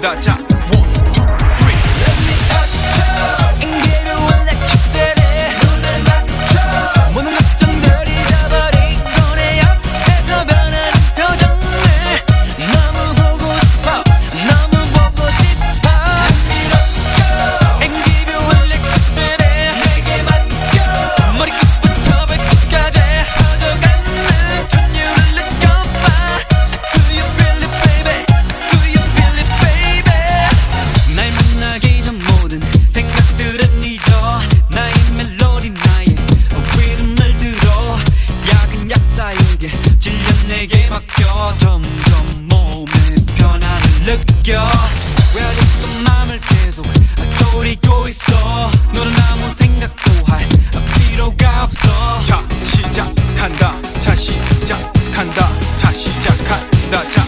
Da cha. 바뀌어. 점점 몸의 변화를 느껴. 왜 아직도 맘을 계속 돌이고 있어. 너는 아무 생각도 할 필요가 없어. 자 시작한다. 자 시작한다. 자 시작한다. 자.